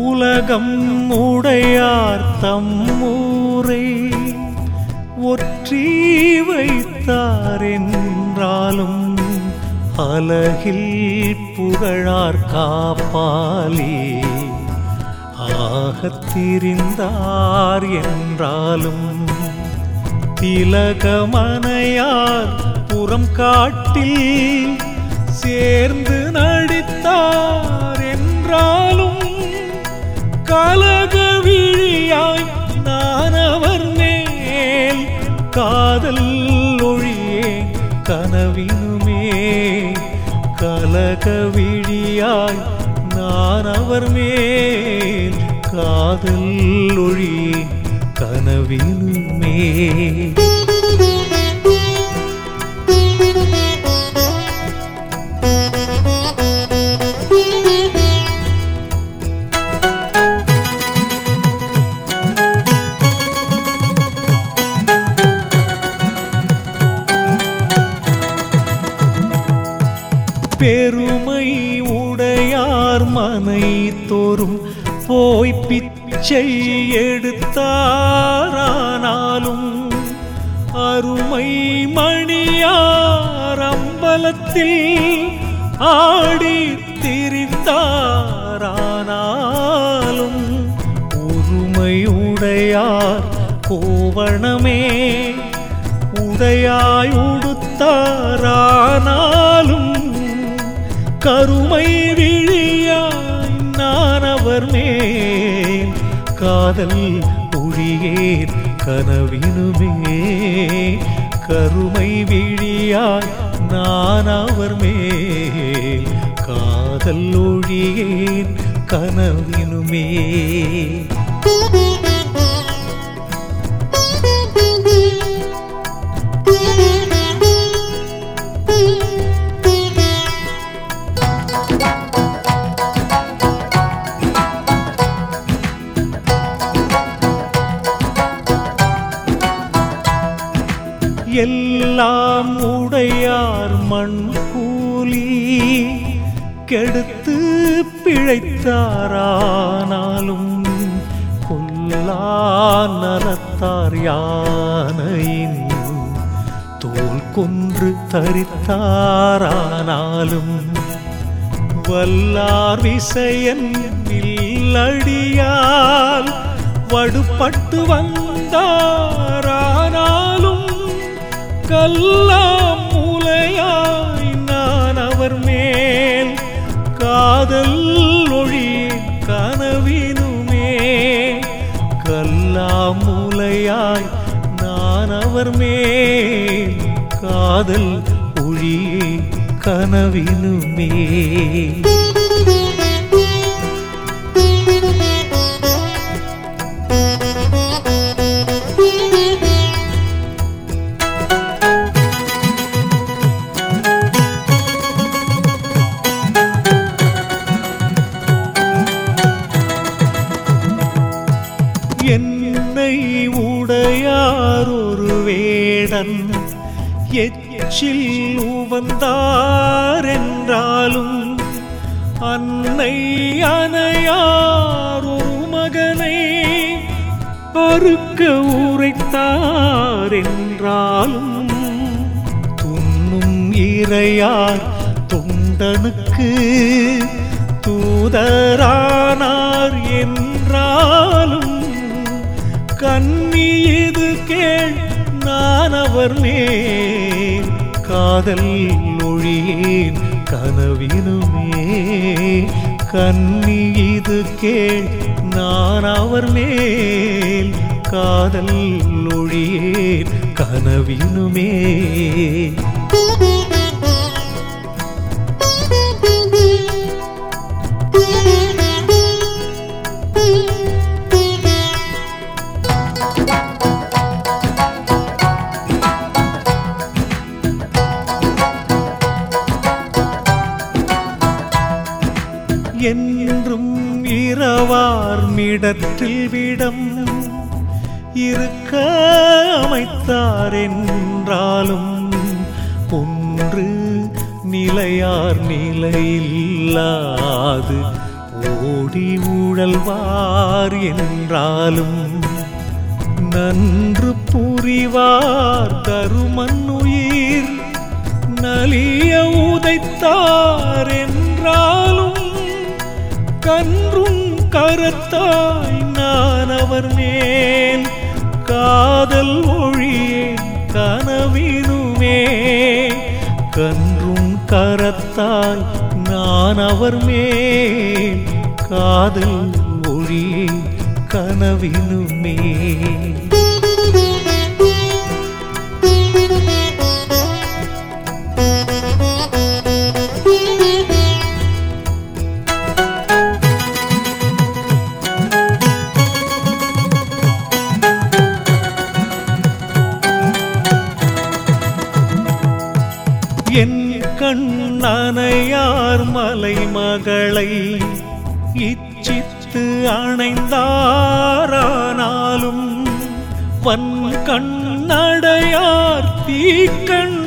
உலகம் உடையார் தம்மூரை ஒற்றி வைத்தார் என்றாலும் அலகில் புகழார் காப்பாலே. ஆகத்திரிந்தார் என்றாலும் திலகமனையார் புறம் காட்டில் சேர்ந்து நடித்தார் என்றாலும் கலக விழியாய் நானவர் மேல் காதல் ஒழியே கனவினுமே கலக விழியாய் நான் அவர் மேல் காதல் ஒழி கனவிலுமே. பெருமை உடையார் மனை தோறும் போய் பிச்சை எடுத்தாரானாலும் அருமை மணியார் அம்பலத்தில் ஆடி திரிந்தாரானாலும் ஒருமையுடையார் கோவணமே உடையாயுடுத்தாரானால் கருமை விழியாய் நான் அவர் மேல். காதல் ஒழியேன் கனவினுமே. கருமை விழியாய் நான் அவர் மேல். காதல் ஒழியேன் கனவினுமே. எல்லாம் உடையார் மண் கூலி கெடுத்து பிழைத்தாரானாலும் கொல்லா நலத்தார் யானையின் தோல் கொன்று தரித்தாரானாலும் வல்லார் விசையன் இல்லடியால் வடுபட்டு வந்தாரானால் கல்லாம் மூலையாய் நான் அவர் மேல். காதல் ஒழி கனவினுமே. கல்லாம் மூலையாய் நான் அவர் மேல். காதல் ஒழியே கனவினுமே. வந்தாரென்றாலும் அன்னை அணையார் ஒரு மகனை அறுக்க உரைத்தார் என்றாலும் துண்ணும் இறையார் தொண்டனுக்கு தூதரானார் என்றாலும் கண்ணி இது கேள் நான் அவர் மேல் காதல் மொழியேன் கனவினுமே. கண்ணி இது கேள் நான் அவர் மேல். காதல் மொழியேன் கனவினுமே. இடத்தில் விடம் இருக்க அமைத்தார் என்றாலும் ஒன்று நிலையார் நிலையில்லாது ஓடி ஊழல்வார் என்றாலும் நன்று புரிவார் தருமன் உயிர் நலிய உதைத்தார் என்றாலும் கன்றும் கருத்தாய் நான் அவர் மேல் காதல் ஒழியே கனவினுமே கன்றும் கரத்தாய் நான் அவர் மேல் காதல் ஒழியே கனவினுமே என் கண்ணனையார் மலை மகளை இச்சித்து அணைந்தாரானாலும் வன் கண்ணடையார் தீக்கண்ணால்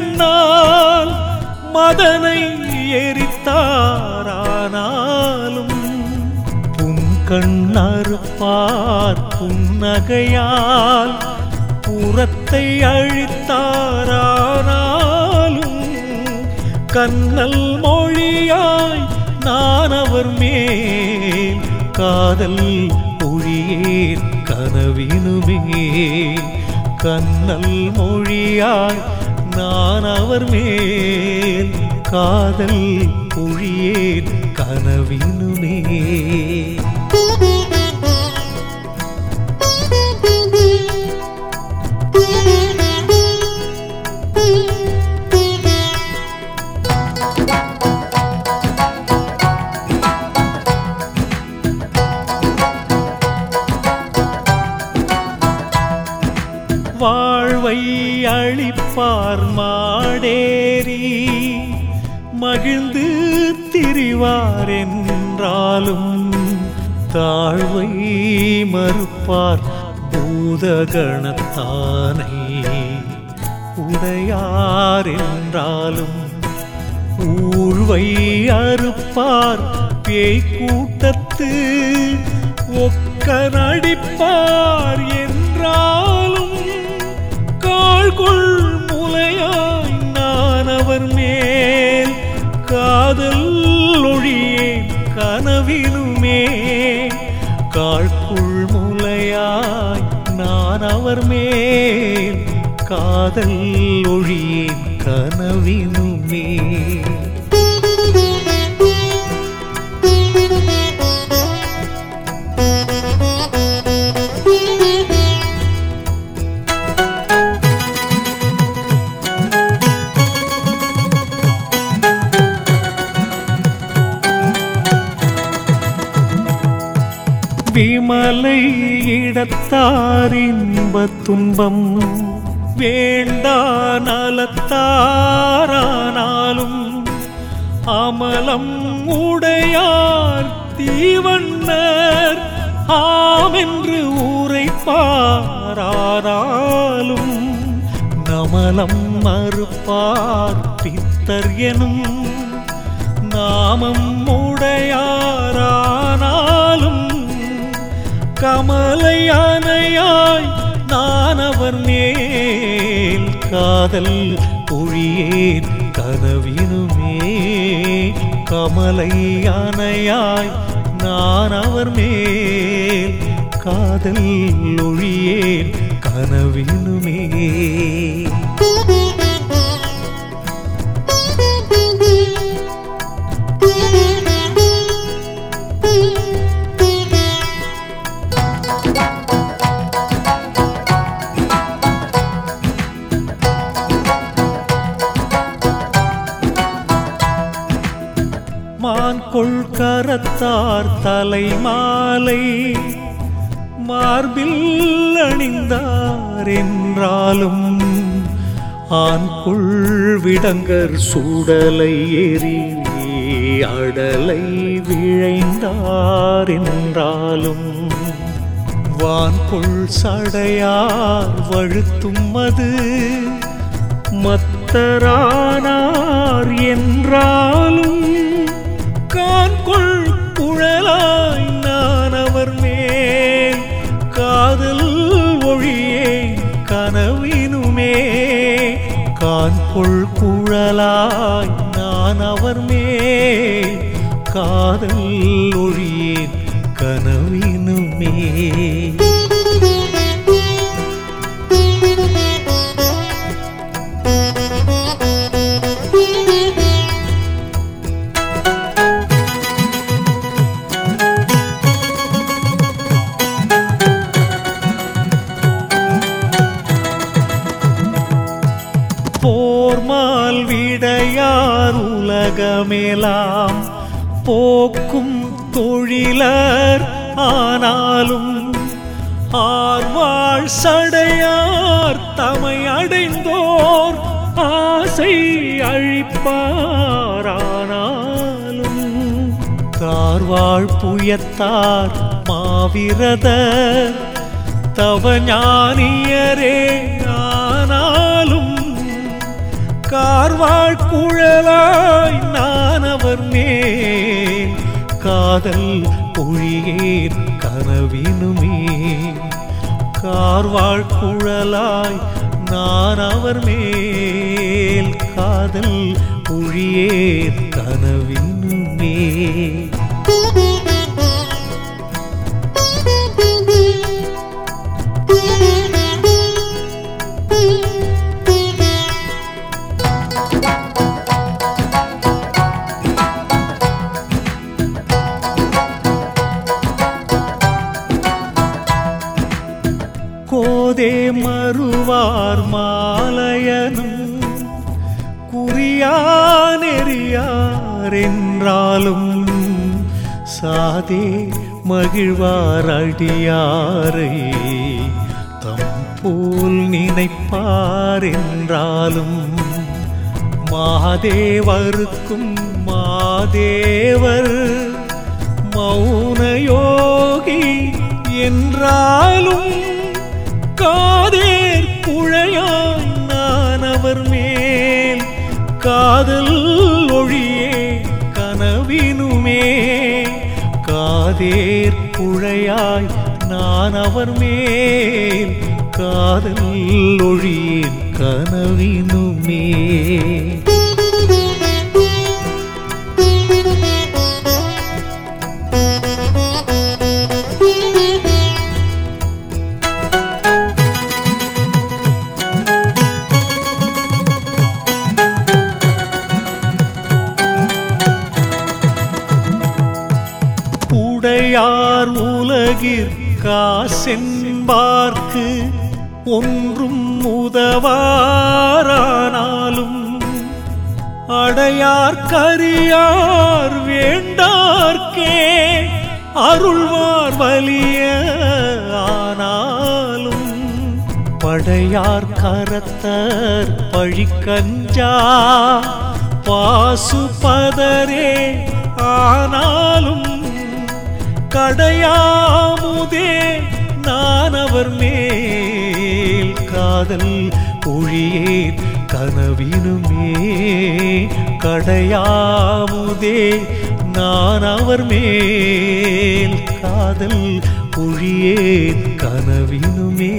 மதனை எரித்தாரானாலும் புன் கண்ணறுப்பார் புன்னகையால் புறத்தை அழித்தாரா கண்ணல் மொழியாய் நான் அவர் மேல் காதல் மொழியேன் கனவினுமே. கண்ணல் மொழியாய் நான் அவர் மேல் காதல் மொழியேன் கனவினுமே. என்றாலும் தாழ்வை மறுப்பார் பூதகணத்தானை. உடையார் என்றாலும் ஊழ்வை அறுப்பார் பேய் கூட்டத்து ஒக்க நடிப்பார் என்றாலும் காழ்கொள் முலையாய் நான் அவர் மேல் காதல் கனவினுமே காழ்குள் முலையாய் நான் அவர் மேல். காதல் ஒழியேன் கனவினுமே. விமலை இடத்தாரின்ப துன்பம். வேண்டா நலத்தாரானாலும் அமலம் உடையார் தீவண்ணர். ஆமென்று ஊரைப்பாரானாலும் நமலம் மறுப்பார் பித்தர் எனும் நாமம் அணையாய் நான் அவர் மேல் காதல் பொழியேன் கனவினுமே கமலை அணையாய் நான் அவர் மேல் காதல் ஒழியேன் கனவினுமே. மான் கொள்கரத்தார் தலை மாலை மார்பில் அணிந்தார் என்றாலும் ஆண்குள் விடங்கர் சூடலை ஏறி அடலை விழைந்தார் என்றாலும் வான்கொள் சடையார் வழுத்தும் அது மத்தரா கான்கொள் குழலாய் நான் அவர் மேல் காதல் ஆர்வாழ் சடையார் தமை அடைந்தோர் ஆசை அழிப்பாரானாலும் தார்வாழ் புயத்தார் மாவிரதர் தவஞானியரே ஆனாலும் கார்வாழ் குழலாய் நான் அவர் மேல் காதல் பொழியேன் கனவினுமே. கார்வாழ் குழலாய் நான் அவர் மேல் காதல் பொழியேன் கனவினுமே. மறுவார் மாலையனும் குறியானெறியார் என்றாலும் சாதே மகிழ்வார் அடியாரை. தம் போல் நினைப்பார் என்றாலும் மாதேவருக்கும் மாதேவர் மௌன யோகி என்றாலும் காதே புழையாய் நான் அவர் மேல். காதல் ஒழியே கனவினுமே. காதேர் புழையாய் நான் அவர் மேல். காதல் ஒழியே கனவினுமே. உலகிற்காசென்பார்க்கு ஒன்றும் உதவாரானாலும் அடையார் கரியார் வேண்டார்க்கே அருள்வார் வலிய ஆனாலும் படையார் கரத்தர் பழிக்கஞ்சா பாசுபதரே ஆனாலும் கடையாமுதே நான் அவர் மேல் காதல் ஒழியேன் கனவினுமே. கடையாமுதே நான் அவர் மேல் காதல் ஒழியேன் கனவினுமே.